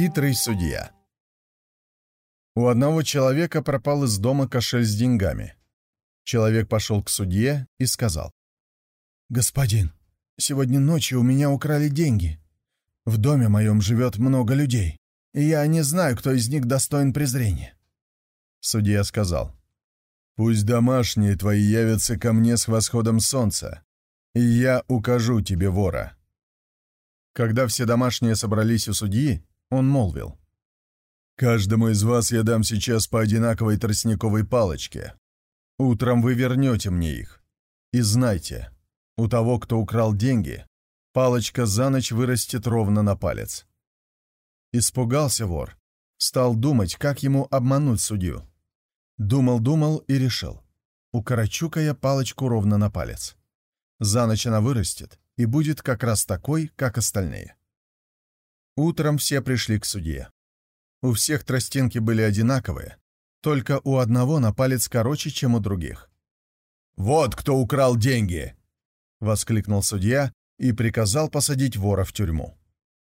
Хитрый судья У одного человека пропал из дома кошель с деньгами. Человек пошел к судье и сказал. «Господин, сегодня ночью у меня украли деньги. В доме моем живет много людей, я не знаю, кто из них достоин презрения». Судья сказал. «Пусть домашние твои явятся ко мне с восходом солнца, и я укажу тебе вора». Когда все домашние собрались у судьи, он молвил. «Каждому из вас я дам сейчас по одинаковой тростниковой палочке. Утром вы вернете мне их. И знайте, у того, кто украл деньги, палочка за ночь вырастет ровно на палец». Испугался вор, стал думать, как ему обмануть судью. Думал-думал и решил. Укорочу-ка я палочку ровно на палец. За ночь она вырастет и будет как раз такой, как остальные. Утром все пришли к судье. У всех тростинки были одинаковые, только у одного на палец короче, чем у других. «Вот кто украл деньги!» — воскликнул судья и приказал посадить вора в тюрьму.